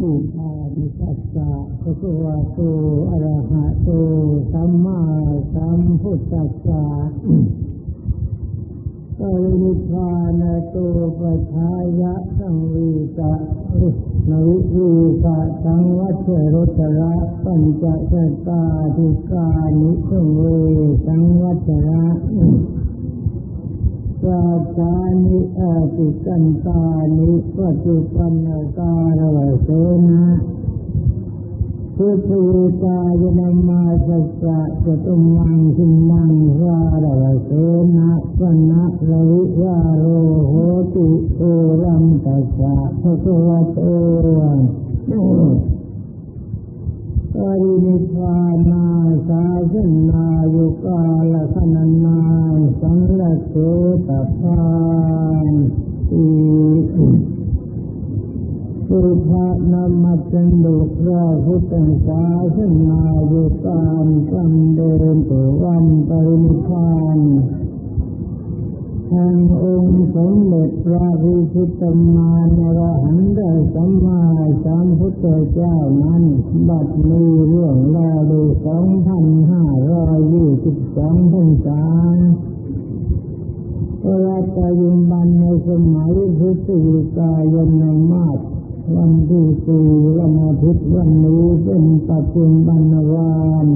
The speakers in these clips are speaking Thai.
ปุพาดิสัสสะภะคะวะโตอะระหะโตสัมมาสัมพุทธัสสะปรินิพานโตปัฏฐายะสังวีตะนวิวีตะสังวัชรตระปัญจสตาธิกานิสังเวสังวัชระ สาจานิอาติกันตานิปัจจุปันการวเสนะพุทธิกายนมาสัสสะจตุมังคิมังวารวเสนะวนะลวิวาโรโหติโอรัมตัสสะภะคะวะโต รินิพานาสาสนายุกาลขนานนาสังลเสตพานอีสุภานามัจจันดุพระพุทธศาสนายุกามกำเดินตัววันปรินิพพาน แห่งองค์สมเด็จพระวิชิตมานรหันต์สัมมาสัมพุทธเจ้านั้น บัดมีเรื่องราวดูสองพันห้าร้อยยี่สิบสองพรรษาพระกายุบันในสมัยพุทธิกายนมาศวันที่สี่วันอาทิตย์วันนี้เป็นปัจจุบันวัน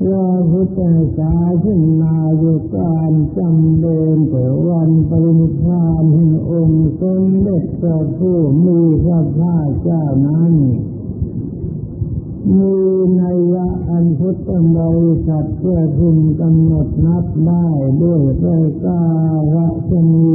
พระพุทธศาสนาอยู่การจำเดินแต่วันปรินิพพานแห่งองค์สมเด็จพระผู้มีพระภาคเจ้านั้นมีนัยะอันพุทธบริษัทเพื่อพึงกำหนดนับได้ด้วยรายการะชนี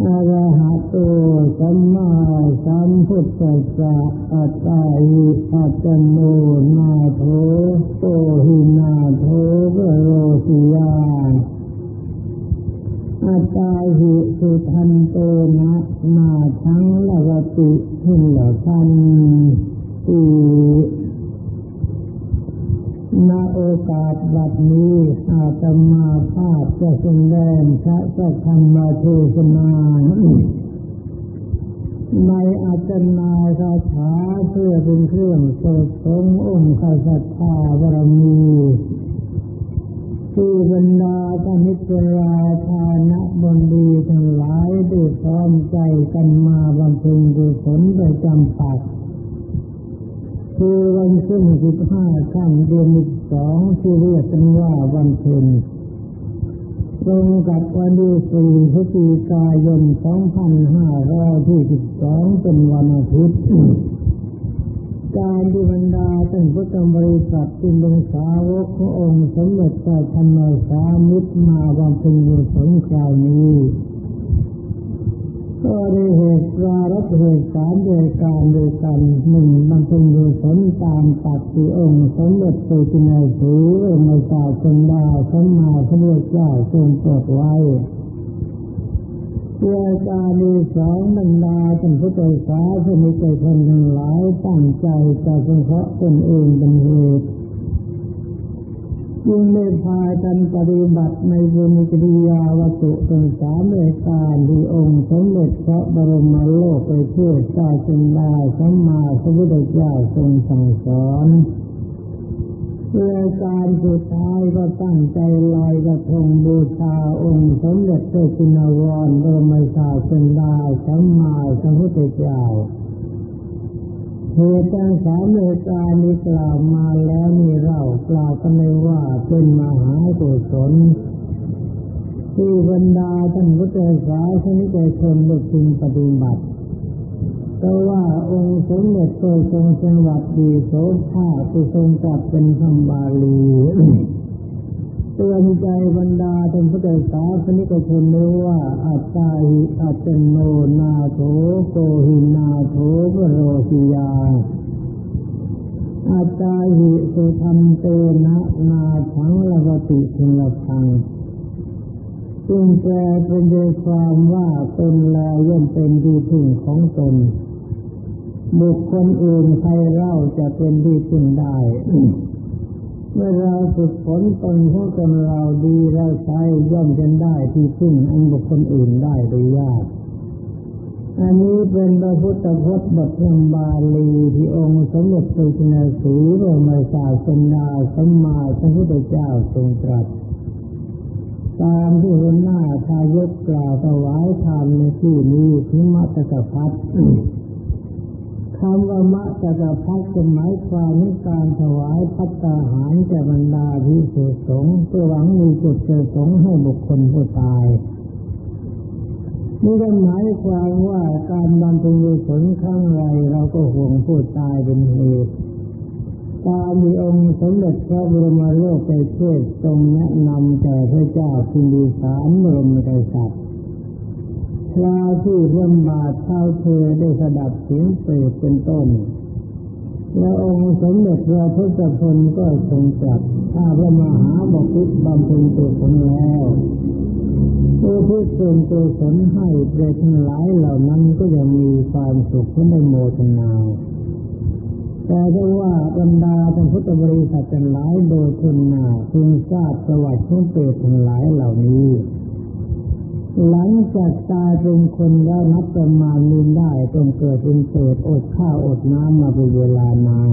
อะระหะโตสัมมาสัมพุทธัสสะอัตตาหิอัตโนนาโถโตหินาโถวโรสิยาอัตตาหิสุทันโตนะนาทั้งละวติหินละทันตี ณโอกาสบัดนี้อาตมาภาพจะแสดงพระสัทธรรมเทศนาในอาจนาคาถาเพื่อเป็นเครื่องสดสมองค์ศรัทธาบารมีที่บรรดาท่านนิจราทานะบนดีทั้งหลายได้พร้อมใจกันมาบำเพ็ญกุศลประจำปัก คือวันขึ้นสิบห้าค่ำเดือนสิบสองที่เรียกกันว่าวันเพ็ญตรงกับวันที่สี่พฤศจิกายนสองพันห้าร้อยที่สิบสองเป็นวันอาทิตย์การที่บรรดาท่านพุทธบริษัทเป็นลงสาวกขององค์สมเด็จพระธรรมสามิตรมาบำเพ็ญกุศลคราวนี้ ก็ได้เหตุปรารับเหตุสามโดยการโดยกันหนึ่งมันเป็นกุศลตามปัจจุองค์สมเด็จพระจินสีเรื่องในศาสนาสมมาพระเเจ้าทรงโปรดไว้เพื่อกามีสองบรรดาท่านพุทธศาสนิกชนทั้งหลายตั้งใจจะสงเคราะห์ตนเองเป็นเหตุ จึงได้พากันปฏิบัติในบุญกิริยาวัตถุเป็นสามรายการที่องค์สมเด็จพระบรมโลกไปเพื่อศาสนาสัมมาสัมพุทธเจ้าทรงสั่งสอนรายการสุดท้ายก็ตั้งใจลอยกระทงบูชาองค์สมเด็จพระจินวรบรมศาสดาสัมมาสัมพุทธเจ้า เหตุการณ์สามเหตุการณ์นี้กล่าวมาแล้วมีเรากล่าวกันเลยว่าเป็นมหากุศลที่บรรดาท่านพุทธศาสนิกชนได้พึงปฏิบัติเพราะว่าองค์สมเด็จโตทรงสวัสดีโสภาที่ทรงจัดเป็นคำบาลี เตือนใจบรรดาท่านพุทธศาสนิกชนเลยว่าอัตตาหิอัตโนนาโถโกหินาโถวโรสิยาอาจาหิสุธรรมเตนะนาชังละวติทุลพังจึงแปลเป็นโดยความว่าตนแลย่อมเป็นที่พึ่งของตน บุคคลอื่นใครเล่าจะเป็นที่พึ่งได้ เมื่อเราฝึกฝนตนของตนเราดีแล้วใช้ย่อมจะได้ที่พึ่งอันบุคคลอื่นได้โดยยากอันนี้เป็นพระพุทธพจน์บทธรรมบาลีที่องค์สมเด็จพระจินสีบรมศาสนาสัมมาสัมพุทธเจ้าทรงตรัส ตามที่หัวหน้าทายกกล่าวถวายธรรมในที่นี้คือมัตตพัท คำว่ามัตตพัทจะหมายความในการถวายพัตตาหารแก่บรรดาพิสุสงฆ์เพื่อหวังมีจุดประสงค์ให้บุคคลผู้ตายนี่ก็หมายความว่าการบำเพ็ญกุศลครั้งไรเราก็ห่วงผู้ตายเป็นเหตุตามีองค์สมเด็จพระบรมโลกไปเทศทรงแนะนำแก่พระเจ้าพิมพิสารบรมกษัตริย์ คราที่พระบาทเท้าเธอได้สดับเสียงเปรตเป็นต้นและองค์สมเด็จพระพุทธพลก็ทรงจัดถ้าพระมหาบพิตรบำเพ็ญตัวผลแล้วผู้ที่ส่งตัวสนให้เปรตทั้งหลายเหล่านั้นก็จะมีความสุขที่ไม่โมทนาแต่ถ้าว่าบรรดาท่านพุทธบริษัททั้งหลายโดยทุนนาพึงทราบประวัติของเปรตทั้งหลายเหล่านี้ หลังจากตายเป็นคนแล้วนับประมาณมีได้จนเกิดเป็นเปรตอดข้าวอดน้ำมาเป็นเวลานาน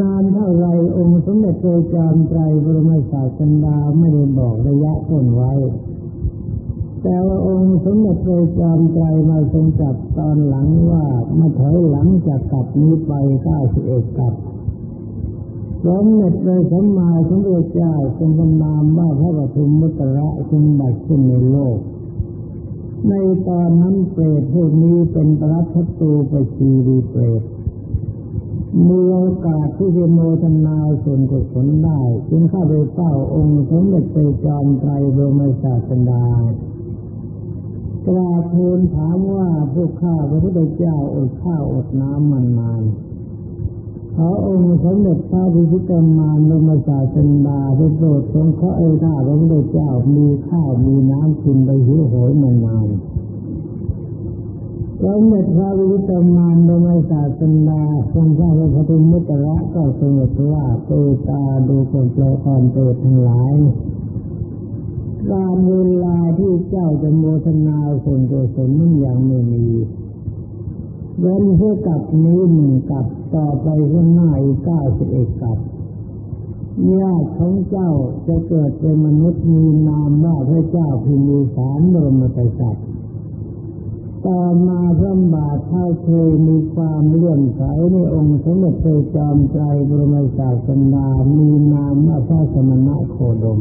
นานเท่าไรองค์สมเด็จโตจามไตรบรมศาสดาไม่ได้บอกระยะต้นไว้ แต่ว่าองค์สมเด็จโตจามไตรมาทรงจับตอนหลังว่ามาถอยหลังจากกลับนี้ไปเก้าสิบเอ็ดกลับ สมเด็จโตสัมมาสัมพุทธเจ้าทรงบรรนามว่าพระปฐุมมุตระจึงบัดขึ้นในโลก ในตอนนั้นเปรตพวกนี้เป็นปรัชตูปชีรีเปรตมีโอกาสที่จะโมทนาส่วนกุศลได้จึงเข้าไปเฝ้าองค์สมเด็จพระจอมไตรบรมศาสดากราบทูลถามว่าพวกข้าพระพุทธเจ้าอดข้าวอดน้ำมันนาน ขอองค์สมเด็จพระพิชิตมารบรมศาสดาได้โปรดทรงขอเอข้าพระพุทธเจ้ามีข้าวมีน้ำกินไปหิวโหยมานานสมเด็จพระวิตามานโดยศาสนาทรงพระพระพุทธมุตระก็ทรงว่าเตตาดูคนแปลความเติทั้งหลายการเวลาที่เจ้าจะโมทนาส่วนกุศลนั้นยังไม่มี เว้นเพื่อกับนี้หนึ่งกับต่อไปข้างหน้าอีกเก้าสิบเอ็ดกับญาติของเจ้าจะเกิดเป็นมนุษย์มีนามว่าพระเจ้าพิมีสารบรมกษัตริย์ต่อมาพระบาทเท่าเคยมีความเลื่อมใสในองค์สมเด็จพระจอมไตรบรมศาสนามีนามว่าพระสมณะโคดม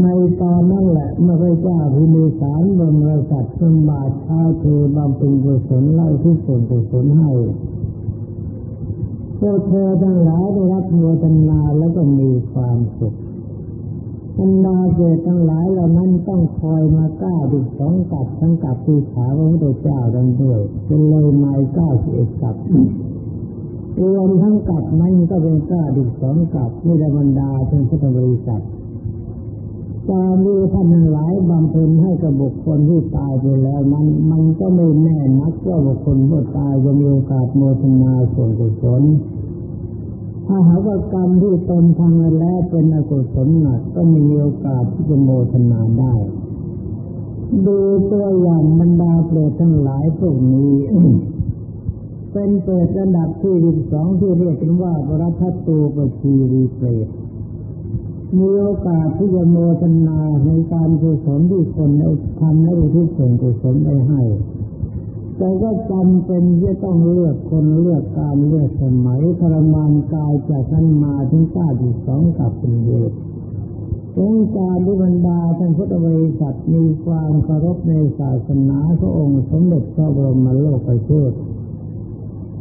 ในตอนนั้นแหละเมื่อพระเจ้าพิมีสารบรมศัตริย์พระบาทเท่าเคยบำเพ็ญกุศลเล่าที่ส่วนกุศลให้พวกเธอทั้งหลายได้รับโมทนาแล้วก็มีความสุขบรรดาเจทั้งหลายเหล่านั้นต้องคอยมาก้าดิสองกับทั้งกับที่ขาพระพุทธเจ้าดันด้วยเป็นเลยไมาเก้าสิบเอ็ดกับรวมทั้งกับนั้นก็เป็นก้าดิสองกับนี่บรรดาเป็นพุทธบริษัท ตามที่ท่านหลายบำเพ็ญให้กับบุคคลที่ตายไปแล้วนั้น มันก็ไม่แน่นักว่าบุคคลผู้ตายจะมีโอกาสโมทนาส่วนกุศลถ้าหากว่ากรรมที่ตนทำแล้วเป็นอกุศลหนักก็มีโอกาสที่จะโมทนาได้ดูตัวอย่างบรรดาเปรตทั้งหลายพวกนี้เป็นเปรตระดับที่ดิบสองที่เรียกกันว่าปรัตตูปชีรีเปรต มีโอกาสที่จะโมทนาในการกุศลที่คนทำและที่ส่งกุศลไปให้ แต่ก็จำเป็นที่ต้องเลือกคนเลือกการเลือกสมัยทรมานกายจากนั้นมาถึงก้าที่สองกับเป็นเวทองการที่บรรดาท่านพุทธบริษัทมีความเคารพในศาสนาพระองค์สมเด็จพระบรมโลกประเทศ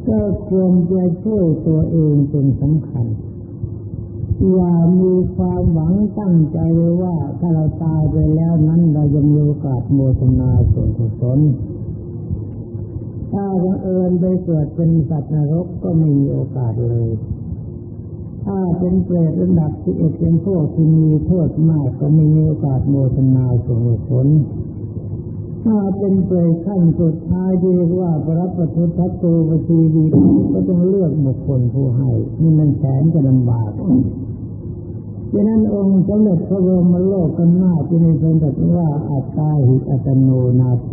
ก็ควรจะช่วยตัวเองเป็นสำคัญ อย่ามีความหวังตั้งใจว้ว่าถ้าเราตายไปแล้วนั้นเราจะมีโอกาสโมทนาส่วนกุศลถ้าบังเอิญไปเกิดเป็นสัตว์นรกก็ไม่มีโอกาสเลย ถ้าเป็นเปรตระดับที่เอ็ดเป็นพวกที่มีโทษมากก็ไม่มีโอกาสโมทนาส่งผลถ้าเป็นเปรตขั้นสุดท้ายที่เรียกว่าพระปทุทัตโตปทีดีก็ต้องเลือกบุคคลผู้ให้นี่มันแสนจะลำบาก ดังนั้นองค์สมเด็จพระบรมโลกกันหน้าที่ในทรงตรัสว่าอัตตาหิอัตโนนาโถ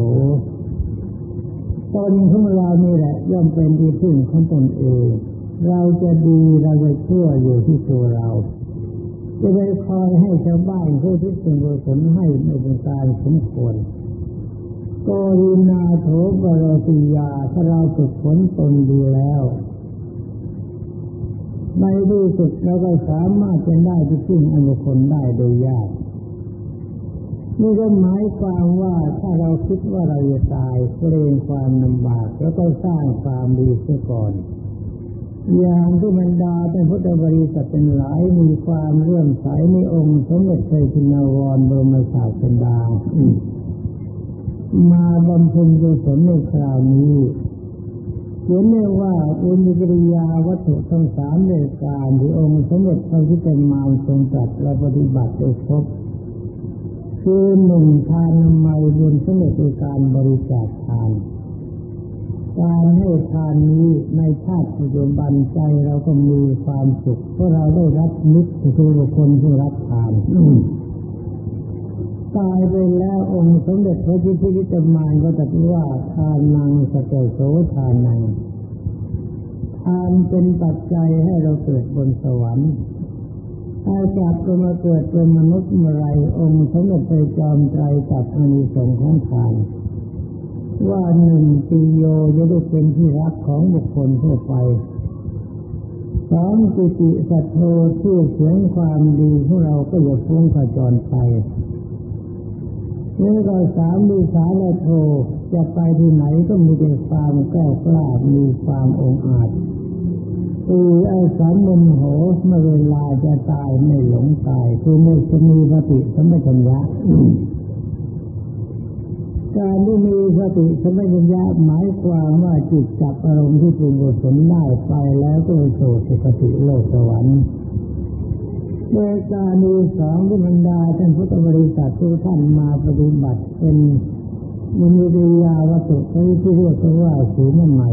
ตนของเรานี่แหละย่อมเป็นที่พึ่งของตนเอง เราจะดีเราจะชั่วอยู่ที่ตัวเรา จะไปคอยให้ชาวบ้านผู้ที่เป็นกุศลให้ในเป็นการสมควรโกรินาโถบรสิยาถ้าเราฝึกฝนตนดีแล้ว ในที่สุดเราก็สามารถจะได้ที่พึ่งอันบุคคลได้โดยยากนี่ก็หมายความว่าถ้าเราคิดว่าเราจะตายเกรงความลำบาก แล้วก็สร้างความดีเสียก่อน อย่างที่บรรดาเป็นพุทธบริษัทเป็นหลายมีความเลื่อมใสในองค์สมเด็จพระจินวรบรมศาสดามาบำเพ็ญกุศลในคราวนี้ เขียนเรียกว่าอุญกิริยาวัตถุทั้งสามในการที่องค์สมเด็จพระพุทธมารทรงจัดและปฏิบัติโดยครบคือหนึ่งทานนามัยบนสมเด็จในการบริจาคทานการให้ทานนี้ในชาติปัจจุบันใจเราก็มีความสุขเพราะเราได้รับมิตรคือบุคคลที่รับทาน ตายไปแล้วองค์สมเด็จพระจิตติจมานก็ตรัสว่าทานนังสเกโสทานนังทานเป็นปัจจัยให้เราเกิดบนสวรรค์ถ้าจับตัวมาเกิดเป็นมนุษย์เมื่อไรองค์สมเด็จพระจอมไตรจับอานิสงส์ของทานว่าหนึ่งปีโยจะได้เป็นที่รักของบุคคลทั่วไปสองกิติสัตโธที่อเสียงความดีของเราก็จะพุ่งขจรไป นี่ก็สามมีสาและโทจะไปที่ไหนก็มีแต่ความแก้กล้ามีความองอาจอือไอ้สามมนโหเมื่อเวลาจะตายไม่หลงตายคือไม่จะมีสติสมัชัญญะการที่มีสติสมัชัญญะหมายความว่าจิตจับอารมณ์ที่เป็นกุศลได้ไปแล้วก็ไปโสสุคติโลกสวรรค์ โดยการมีสองที่บรรดาท่านพุทธบริษัททุกท่านมาปฏิบัติเป็นมนีริยาวัตถุที่เรียกว่าศีลใหม่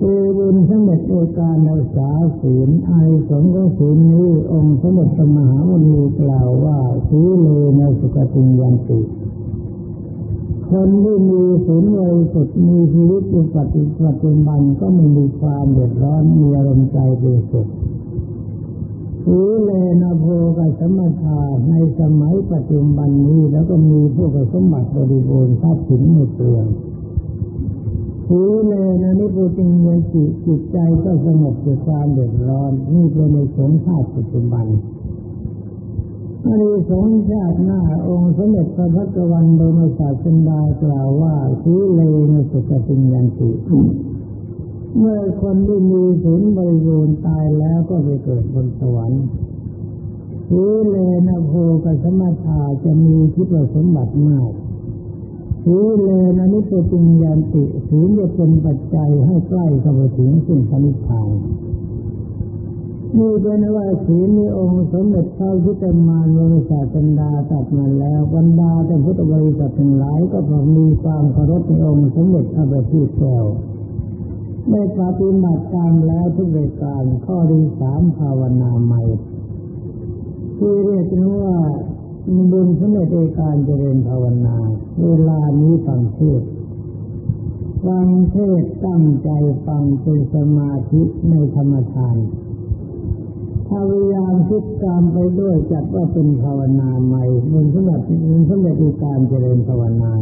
คือบุญสมเด็จโอการรักษาศีลไอสงของศีลนี้องค์สมเด็จพระมหาวุณีกล่าวว่าศีเลในสุขติยันติคนที่มีศีลบริสุทธิ์มีชีวิตอยู่ปฏิปัจจุบันก็ไม่มีความเดือดร้อนมีอารมณ์ใจเป็นสุข สีเลนโพกับสมถาในสมัยปัจจุบันนี้แล้วก็มีพวกสมบัติบริบูรณ์ทรัพย์สินในเปลืองสีเลนะนิพุติเงินจิตจิตใจก็สงบจากความเดือดร้อนนี่เป็นในสงชาติปัจจุบันอันนี้สงชาติหน้าองค์สมเด็จพระพักวันโดมศาสดากล่าวว่าสีเลนะสุขติยันติ เมื่อคนที่มีศีลบริบูรณ์ตายแล้วก็ไปเกิดบนสวรรค์สีเลนะโพกสมถาจะมีที่ประสมบัติมากสีเลนะนิพพิญญาติศีลจะเป็นปัจจัยให้ใกล้เข้าไปถึงสิ่งสนิพานนี่เป็นว่าศีลมีองค์สมเด็จพระพุทธมารวงศาสดาตัดมาแล้วบรรดาแต่พุทธบริษัททั้งหลายก็พอมีความเคารพในองค์สมเด็จพระบัณฑิตแก้ว ได้ปฏิบัติตามแล้วทุกเวการข้อที่สามภาวนาใหม่ ที่เรียกว่าบุญสมเด็จในการเจริญภาวนา เวลานี้ฟังเทศฟังเทศตั้งใจฟังเป็นสมาธิในธรรมทานพยายามคิดตามไปด้วยจัดว่าเป็นภาวนาใหม่บุญสมเด็จบุญสมเด็จในการเจริญภาวนา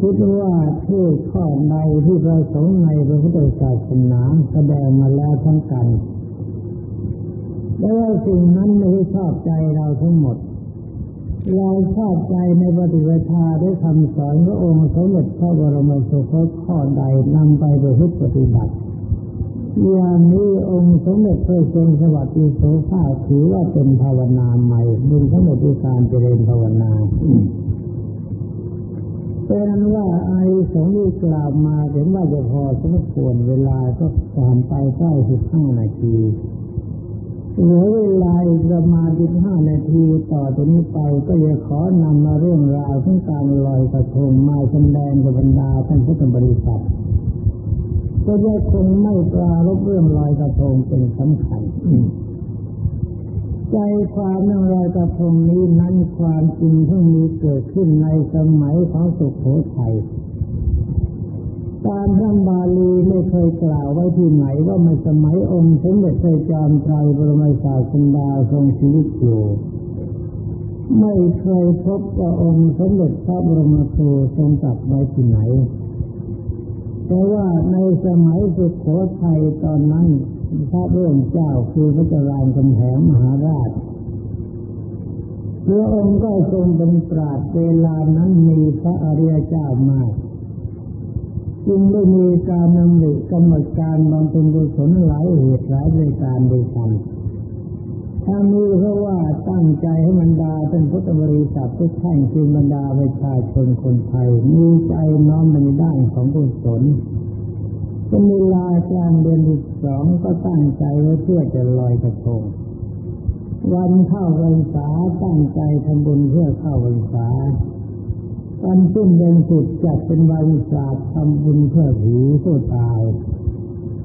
คิดว่าเทศข้อใดที่ประสงค์ในพระพุทธศาสนาแสดงมาแล้วทั้งกันแล้วสิ่งนั้นไม่ชอบใจเราทั้งหมด เราชอบใจในปฏิบัติด้วยคำสอนพระองค์สมเด็จพระบรมสุคตข้อใดนำไปประพฤติปฏิบัติอย่างนี้องค์สมเด็จพระทรงสวัสดิโสภาถือว่าเป็นภาวนาใหม่บุญสมเด็จการเจริญภาวนา เป็นนั้นว่าไอ้สงฆ์ที่กล่าวมาเห็นว่าจะพอสมควรเวลาก็ผ่านไปใกล้สิบห้านาทีเหลือเวลาอีกประมาณสิบห้านาทีต่อจากนี้ไปก็จะขอนำมาเรื่องราวของการลอยกระทงมาแสดงกับบรรดาท่านพุทธบริษัทก็จะคงไม่ปรารบเรื่องลอยกระทงเป็นสำคัญ ใจความเรื่องลอยกระทงนี้นั้นความจริงที่มีเกิดขึ้นในสมัยของสุโขทัยตามพระบาลีไม่เคยกล่าวไว้ที่ไหนว่าในสมัยองค์สมเด็จพระจอมไตรบรมศาสดาทรงชีวิตอยู่ไม่เคยพบกับองค์สมเด็จพระบรมครูทรงตัดไว้ที่ไหนแต่ว่าในสมัยสุโขทัยตอนนั้น พระเรื่องเจ้าคือพระเจ้ารามคำแหงมหาราชพระองค์ก็ทรงเป็นปราดเวลานั้นมีพระอริยเจ้ามากจึงได้มีการนำหรือกำหนดการบำเพ็ญกุศลหลายเหตุหลายรายการด้วยกันถ้ามีเพราะว่าตั้งใจให้บรรดาเป็นพุทธบริษัททุกท่านคือบรรดาประชาชนคนไทยมีใจน้อมในด้านของกุศล เป็นเวลากลางเดือนที่สองก็ตั้งใจไว้เพื่อจะลอยกระทงวันเข้าพรรษาตั้งใจทำบุญเพื่อเข้าพรรษาวันสิ้นเดือนสุดจัดเป็นวันศาสตร์ทำบุญเพื่อผีผู้ตาย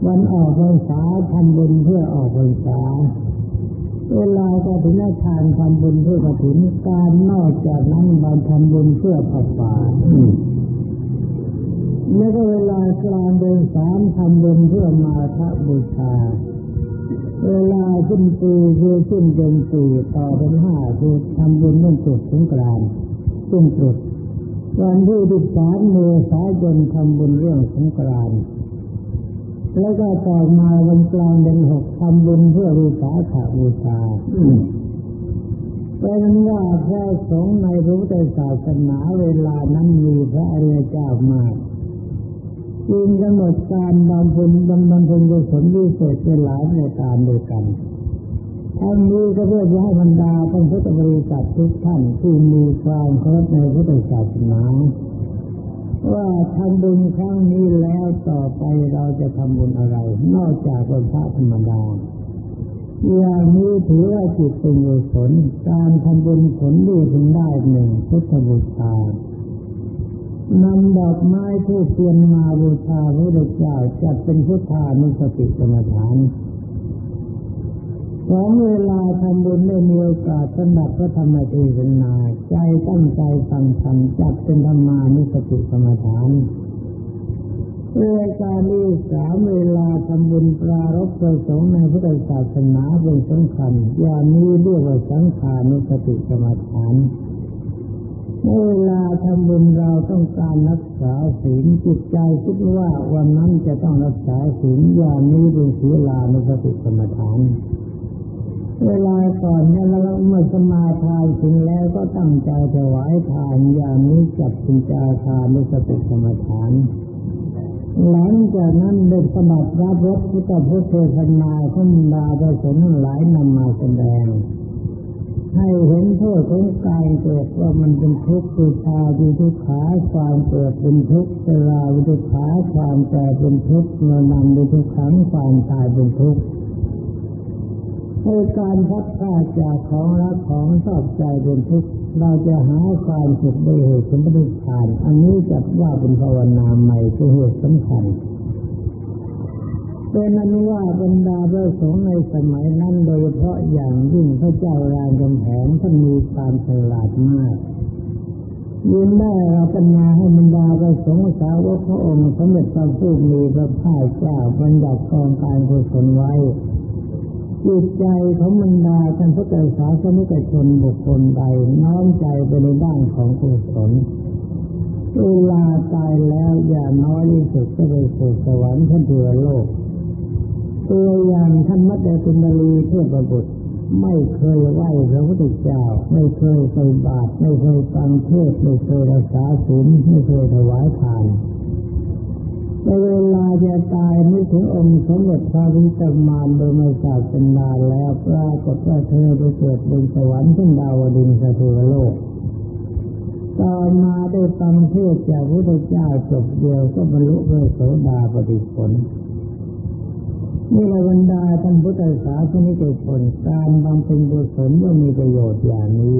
วันออกพรรษาทำบุญเพื่อออกพรรษาเวลาจะถึงทานทำบุญเพื่อกระถินการนอกจากนั้นมาทำบุญเพื่อผัดป่า แล้วก็เวลากลางเดือนสามทำบุญเพื่อมาพระบูชา เวลาขึ้นปีคือขึ้นเดือนสี่ต่อเป็นห้าคือทำบุญเรื่องจุดสงกรานต์ซึ่งจุดวันที่ดิสามเมษายนทำบุญเรื่องสงกรานแล้วก็ต่อมาวันกลางเดือนหกทำบุญเพื่อวิสาขาบูชาเป็นว่าพระสงฆ์ในพระพุทธศาสนาเวลานั้นมีพระอริยเจ้ามาก จึงกำหนดการบำเพ็ญบำเพ็ญกุศลวิเศษเป็นหลายในการโดยกันทั้งนี้ก็เพื่อจะให้บรรดาท่านพุทธบริษัททุกท่านที่มีความเคารพในพุทธศาสนาว่าทำบุญครั้งนี้แล้วต่อไปเราจะทำบุญอะไร นอกจากเป็นพระธรรมดาอย่างนี้ถือว่าจิตเป็นกุศลการทำบุญผลดีพึงได้หนึ่งพุทธบูชา นำดอกไม้ทูบเทียนมาบูชาพระพุทธเจ้าจัดเป็นพุทธานุสติกรรมฐานของเวลาทำบุญได้มีโอกาสสนับพระธรรมเทศนาใจตั้งใจฟังธรรมจัดเป็นธรรมานุสติกรรมฐานเวลานี้สามเวลาทำบุญปรารบประสงค์ในพุทธศาสนาเป็นสำคัญอย่างนี้เรียกว่าสังขานุสติกรรมฐาน เวลาทำบุญเราต้องการรักษาศีลจิตใจคิดว่าวันนั้นจะต้องรักษาศีลอย่างนี้เป็นศีลานุสติกรรมฐาน เวลาก่อนเนี่ยเราเมื่อสมาทานถึงแล้วก็ตั้งใจถวายทานอย่างนี้จับปิญจาทานในสติสมาทานหลังจากนั้นเด็กสมัครรับรถพุทธพุทธเทศนาขึ้นดาประสงค์หลายนำมาแสดง ให้เห็นโทษของกายเกิดว่ามันเป็นทุกข์คือชาดีทุกขาความเกิดเป็นทุกข์เวลาทุกขาความแก่เป็นทุกข์เมื่อนำวิทุกขังความตายเป็นทุกข์ในการพัดพาจากของรักของชอบใจเป็นทุกข์เราจะหาความสุขโดยเหตุผลปฏิทาน อันนี้จัดว่าเป็นภาวนาใหม่คือเหตุสำคัญ เป็นนั้นว่าบรรดาพระสงฆ์ในสมัยนั้นโดยเฉพาะอย่างยิ่งพระเจ้ารานกำแหงท่านมีความฉลาดมากยินได้เราปัญญาให้บรรดาพระสงฆ์สาวกพระองค์สมเด็จพระผู้มีพระภาคเจ้าบรรดากองการกุศลไว้จิตใจของบรรดาท่านพุทธศาสนิกชนบุคคลใดน้อมใจไปในด้านของกุศลเวลาตายแล้วอย่าน้อยที่สุดจะไปสู่สวรรค์ชั้นเทวโลก ตัวอย่างท่านมัตตสุนทรีเทพบุตรไม่เคยไหว้พระพุทธเจ้า ไม่เคยใส่บาตรไม่เคยฟังเทศไม่เคยรักษาศีลไม่เคยถวายทานในเวลาจะตายนึกถึงองค์สมเด็จพระวิจมานโดยไม่ทราบเป็นนานแล้วปรากฏว่าเธอไปเกิดบนสวรรค์ทั้งดาวดินสถิวโลก ต่อมาได้ฟังเทศจากพระพุทธเจ้าจบเดียวก็บรรลุพระโสดาปฏิผล นี่ละบรรดาท่านพุทธศาสนิกชนการบำเพ็ญบุญสน่ามีประโยชน์อย่างนี้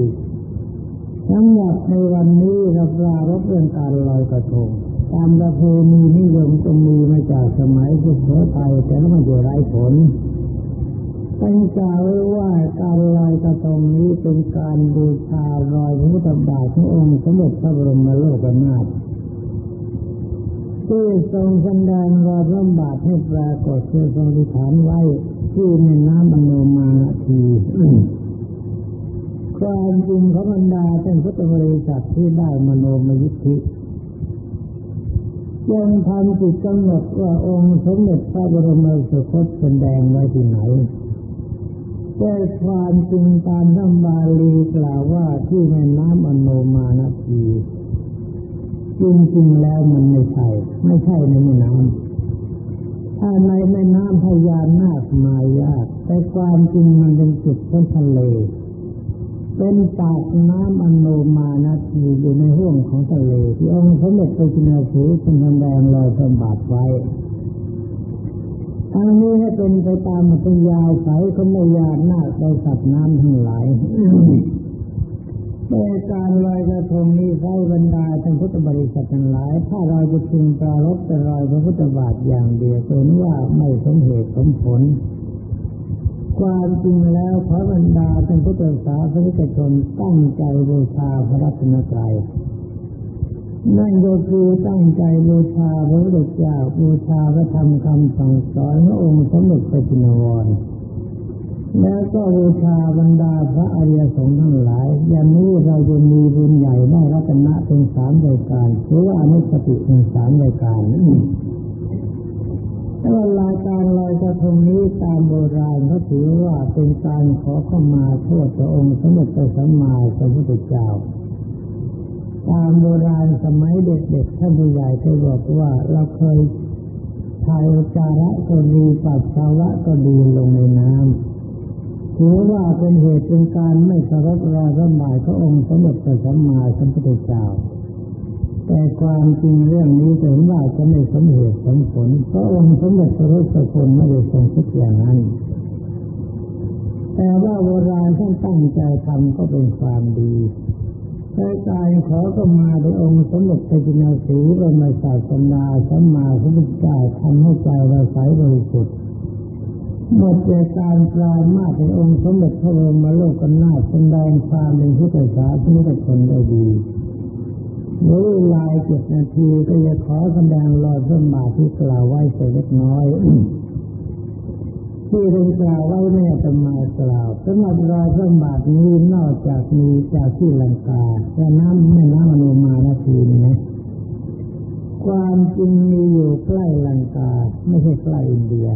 สำหรับในวันนี้เราปรารบเรื่องการลอยกระทงตามประเพณีนิยมก็มีมาจากสมัยสุโขทัยแต่ไม่อยู่ไร้ผลเป็นกล่าวว่าการลอยกระทงนี้เป็นการบูชารอยพระพุทธบาทขององค์สมเด็จพระบรมโลกนาถ ที่ทรงแสดงรอยพระบาทให้ปรากฏเพื่อทรงดิฐานไว้ที่ในน้ำมโนมาทีความจริงของบรรดาท่านพุทธบริษัทที่ได้มโนมยิทธิยังทำจิตกำหนดว่าองค์สมเด็จพระบรมสุคตแสดงไว้ที่ไหนแต่ความจริงตามธรรมบาลีกล่าวว่าที่แม่น้ำอโนมานาที จริงๆแล้วมันไม่ใช่ ไม่ใช่ในแม่น้ำถ้าในแม่น้ำพญานาคมายาก แต่ความจริงมันเป็นจุดของทะเล เป็นปากน้ำอโนมานาทีอยู่ในห้วงของทะเล ที่องค์สมเด็จพระจินสีทรงแสดงลอยสมบัติไว้ทางนี้ให้เป็นไปตามปัญญาสายของมยานาคในสัตว์น้ำทั้งหลาย ในการลอยกระทงนี้ใช้บรรดาทั้งพุทธบริษัททั้งหลาย ถ้าเราจะพึงปรารบแต่ลอยพระพุทธบาทอย่างเดียวเป็นว่าไม่สมเหตุสมผล ความจริงแล้วพระบรรดาทั้งพุทธศาสนิกชนตั้งใจบูชาพระรัตนตรัยนั่นก็คือตั้งใจบูชาพระพุทธเจ้าบูชาพระธรรมคำสั่งสอนพระองค์สมเด็จพระจินวร แล้วก็บูชาบรรดาพระอริยสงฆ์ทั้งหลาย อย่างนี้เราจะมีบุญใหญ่ได้รัตนะเป็นสามรายการหรือว่าอนุสติเป็นสามรายการแต่เวลาการลอยกระทงนี้ตามโบราณเขาถือว่าเป็นการขอเข้ามาโทษพระองค์สมเด็จพระสัมมาสัมพุทธเจ้า ตามโบราณสมัยเด็กๆท่านผู้ใหญ่เคยบอกว่าเราเคยทายจาระก็ดีปัสสาวะก็ดีลงในน้ำ ถือว่าเป็นเหตุเป็นการไม่เคารพรอสมัยพระองค์สมเด็จพระสัมมาสัมพุทธเจ้า แต่ความจริงเรื่องนี้เห็นว่าจะไม่สมเหตุสมผลพระองค์สมเด็จพระรุษพลไม่ได้ทรงคิดอย่างนั้น แต่ว่าโบราณท่านตั้งใจทำก็เป็นความดีใช้กายขอก็มาในองค์สมเด็จพระจินสีบรมศาสนาสัมมาสัมพุทธเจ้าทำให้ใจเราใสบริสุทธิ์ หมดจาการปรามาในองค์สมเด็จพระบรมโลกนาแสดงความเป็นพุทธศาสนิกชนได้ดีเมื่อลายเจ็ดนาทีก็จะขอแสดงรอยสมมาที่กล่าวไว้เล็กน้อยที่เป็นกล่าวไว้แม่ตมากล่าวสำหรับรอยพระบาทนี้นอกจากมีจากที่ลังกาแต่น้ำไม่น้ำมันมานาทีนี่นะความจริงมีอยู่ใกล้ลังกาไม่ใช่ใกล้อินเดีย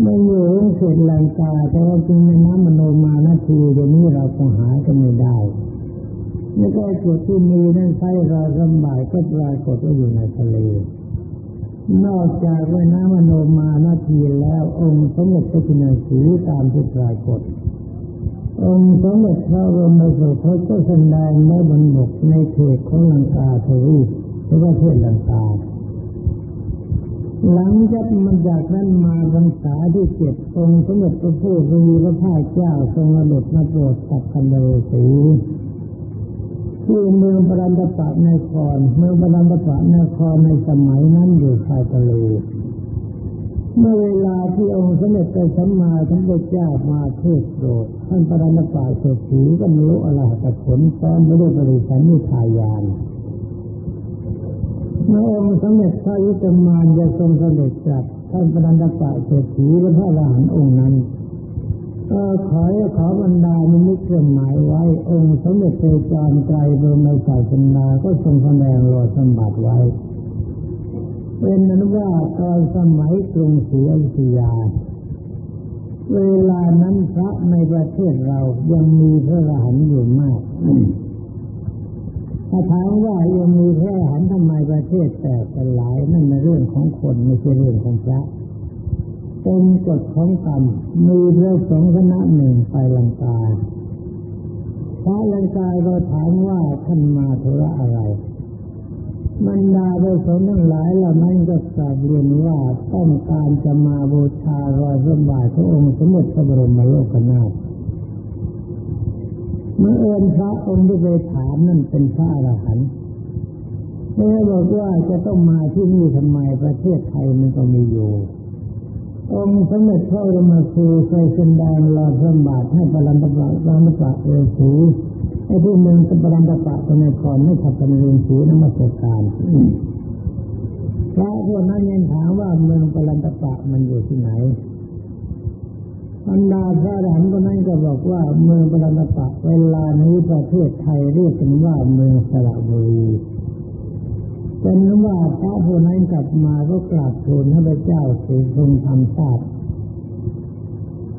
ไม่อยู่เขตลังกาแต่ว่าจริงในน้ำมโนมานาทีเดี๋ยวนี้เราคงหากันไม่ได้ไม่ใช่จุดที่มีนั่นใช้รอยสบัติก็ปรากฏว่าอยู่ในทะเล นอกจากแม่น้ำมโนมานาทีแล้วองค์สมเด็จพระจินสีตามที่ปรากฏ องค์สมเด็จพระบรมสุคตก็แสดงในบนบกในเขตของลังกาทวีปหรือว่าเทศลังกา หลังจากมันจากนั้นมาพรรษาที่เจ็ดองสมเด็จพระผู้มีพระภาเจ้าทรงระดับมาโปรดสัตว์คันเดสีที่เมืองปรันตปะในครเมืองปรันตปะในครในสมัยนั้นอยู่ชายทะเลเมื่อเวลาที่องค์สมเด็จพระสัมมาสัมพุทธเจ้ามาเทศโปรดท่านปรันตปะเศรษฐีก็มีอรหัตผลตอนไม่ได้บริสันนิทายาน เมื่อองค์สมเด็จพระยุตมานจะทรงเสด็จจัดท่านปรันตปะเศรษฐีและพระอรหันต์องค์นั้นก็ขอขอบรรดานิมิตเครื่องหมายไว้ องค์สมเด็จพระจอมไตรบรมศาสนาก็ทรงแสดงรอสมบัติไว้ เป็นนั้นว่าตอนสมัยกรุงศรีอยุธยา เวลานั้นพระในประเทศเรายังมีพระอรหันต์อยู่มาก ถ้าถามว่ายังมีพระหันทำไมประเทศแตกกันหลายนั่นเป็นเรื่องของคนไม่ใช่เรื่องของพระเป็นกฎของกรรมมีพระสงฆ์คณะหนึ่งไปลังกาพระลังกายก็ถามว่าท่านมาธุระอะไรบรรดาพระสงฆ์ทั้งหลายเหล่านั้นก็กราบเรียนว่าต้องการจะมาบูชารอยพระบาทพระองค์สมเด็จพระบรมโลกนาถ เมื่อเอิญพระองค์ที่ไปถามนั่นเป็นพระอรหันต์เมื่อบอกว่าจะต้องมาที่นี่ทำไมประเทศไทยมันก็มีอยู่ องค์สมเด็จพระบรมครูเคยแสดงรอยพระบาทให้ปรันตปะปรันตปะเอสีไอ้ที่เมืองปรันตปะตรงในก่อนไม่ขับเป็นเรื่องสีนมัสการพระพวกนั้นยังถามว่าเมืองปรันตปะมันอยู่ที่ไหนบรรดาพระอรหันต์คนนั้นก็ บอกว่าเมืองปรันตปะเวลานี้ประเทศไทยเรียกกันว่าเมืองสระบุรีเป็นว่าพระผู้นั้นกลับมาก็กราบทูลพระเจ้าสีทรงทำทราบ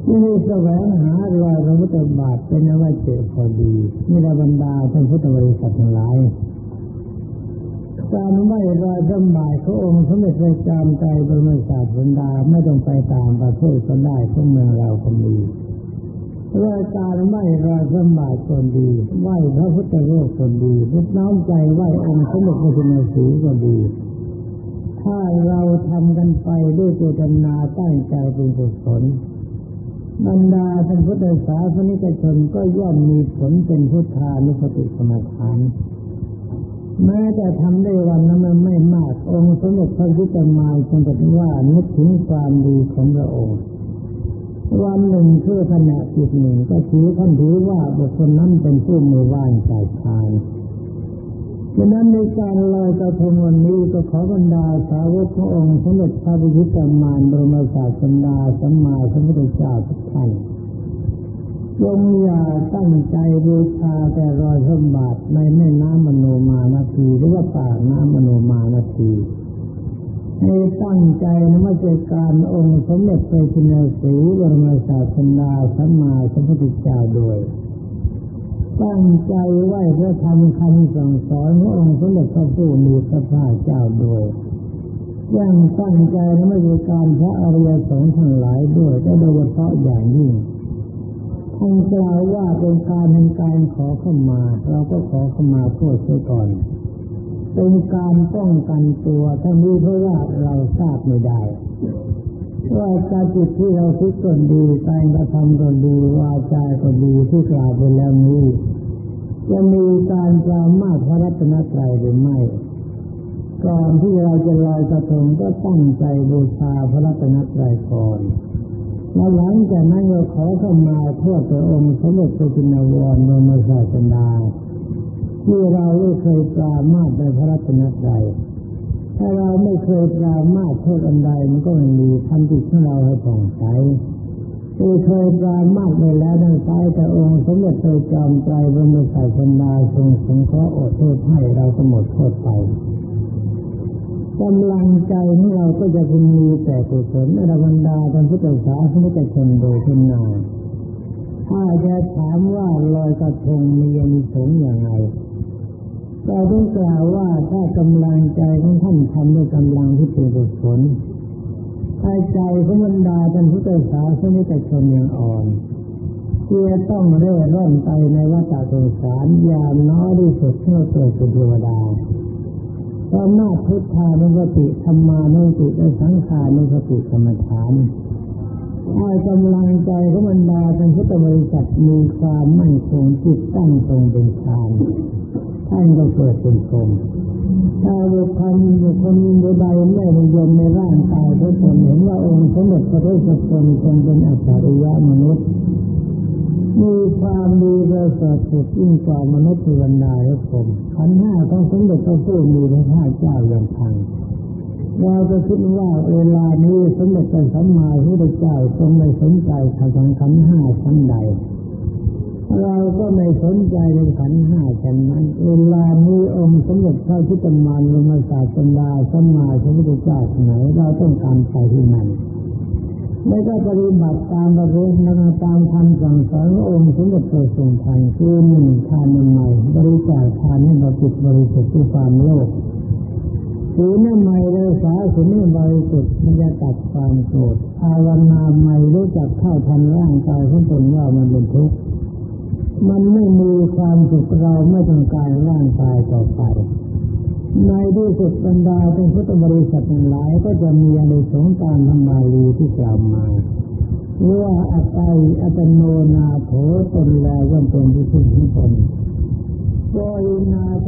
ที่นี่แสวงหารอยพระพุทธบาทเป็นว่าเจอพอดีนี่ระบรรดาท่านพุทธบริษัททั้งหลายการไหว้รอยพระบาทขององค์สมเด็จพระจอมไตรบรมศาสดาไม่ต้องไปตามประเทศก็ได้ทุกเมืองเราก็มี เรายการไหว้รอยพระบาทคนดีไหว้พระพุทธรูปคนดีน้อมใจไหว้องค์สมเด็จพระจินสีก็ดี ถ้าเราทำกันไปด้วยเจตนาตั้งใจเป็นกุศลบรรดาท่านพุทธศาสนิกชนก็ย่อมมีผลเป็นพุทธานุสติสมาทานแม้แต่ทำได้วันนั้นมันไม่มาก องค์สมเด็จพระพุทธมารทรงตรัสว่านึกถึงความดีของพระองค์ วันหนึ่งคือขณะจิตหนึ่งก็ถือท่านถือว่าบุคคลนั้นเป็นผู้มือว่างใจทานดังนั้นในการลอยกระทงวันนี้ก็ขอบรรดาสาวกพระองค์สมเด็จพระพุทธมารบรมศาสดาสัมมาสัมพุทธเจ้าทุกท่านจงอย่าตั้งใจบูชาแต่รอยพระบาทในแม่น้ำมโนมานาทีหรือว่าปากน้ำมโนมานาที ให้ตั้งใจนมัสการองค์สมเด็จพระจินสีบรมศาสดาสัมมาสัมพุทธเจ้าด้วยตั้งใจไหวพระธรรมคำสั่งสอนขององค์สมเด็จพระผู้มีพระภาคเจ้าโดยยังตั้งใจนม่มีการพระอริยสงฆ์ทั้งหลายด้วยแต่โดยเฉพาะอย่างยิ่งท่านกล่าวว่าเป็นการทำการขอเข้ามา เราก็ขอเข้ามาโทษเสียก่อน เป็นการป้องกันตัวทั้งนี้เพราะว่าเราทราบไม่ได้ว่าการจิตที่เราคิดก็ดีการกระทำก็ดีวาจาก็ดีที่กล่าวไปแล้วนี้จะมีการปรามาพระรัตนตรัยหรือไม่ก่อนที่เราจะลอยกระทงก็ตั้งใจบูชาพระรัตนตรัยก่อนแล้วหลังจากนั้นก็ขอเข้ามาทอดพระองค์สมเด็จพระจินวรบรมศาสดา ที่เราไม่เคยปรามาในพระรัตนตรัยถ้าเราไม่เคยปรามาโทษอันใดมันก็ไม่มีทำจิตของเราให้ผ่องใสคือเคยปรามาไปแล้วดังใจแต่องค์สมเด็จพระจอมไตรบรมศาสดาทรงสงเคราะห์อดโทษให้เราสมดโทษไปกำลังใจของเราก็จะพึงมีแต่กุศลในบรรดาท่านพุทธศาสนิกชนโดยทุนนาถ้าจะถามว่าลอยกระทงมีอนิสงส์อย่างไร เราต้องกล่าวว่าถ้ากำลังใจของท่านทำด้วยกำลังที่เป็นกุศลถ้าใจของบรรดาท่านพุทธศาสนิกชนยังอ่อนเพื่อต้องเร่ร่อนไปในวัฏสงสารยามน้อยที่สุดเพื่อเกิดเป็นเทวดาสามาพุทธานุสติธรรมานุสติและสังขานุสติกรรมฐานถ้ากำลังใจของบรรดาเป็นพุทธบริษัทมีความมั่นคงจิตตั้งตรงเป็นฌาน ท่านก็เกิดเป็นคมถ้าบุคคลบุคคลใดไม่นิยมในร่างกายทุกคนเห็นว่าองค์สมเด็จพระพุทธเจ้าทรงเป็นอัจฉริยะมนุษย์มีความดีประเสริฐสุดยิ่งกว่ามนุษย์เทวดาและผมขันห้าต้องสมเด็จพระผู้มีพระภาคเจ้าอย่างทางเราจะคิดว่าเวลานี้สมเด็จพระสัมมาสัมพุทธเจ้าทรงไม่สนใจขันขันห้าชั้นใด เราก็ไม่สนใจในขันห้าชั้นนั้นเวลานี้องค์สมเด็จพระพุทธมารลมาศาสดาสมมาสมุทธเจ้าไหนเราต้องการไปที่ไหนแล้วก็ปฏิบัติตามประเพณีตามคำสั่งสอนขององค์สมเด็จพระทรงไทยคือหนึ่งทานใหม่บริจาคทานให้บริสุทธิ์บริสุทธิ์ด้วยความโลภศีลใหม่เลยสาศีลบริสุทธิ์มันจะตัดความโกรธภาวนาใหม่รู้จักเข้าทันร่างกายของตนว่ามันเป็นทุกข์ มันไม่มีความสุขเราไม่ต้องการร่างกายต่อไปในที่สุดบรรดาเป็นพุทธบริษัทหลายก็จะมีอะไรสงการธรรมารีที่กล่าวมาว่าอัตไตอัตโนนาโถตนแล้วย่อมเป็นที่พึ่งของตนโดยนาโถ